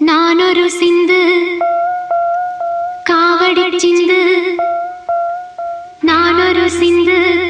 நானொரு சிந்து காவடி சிந்து நானொரு சிந்து. சிந்து